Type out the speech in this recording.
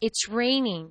It's raining.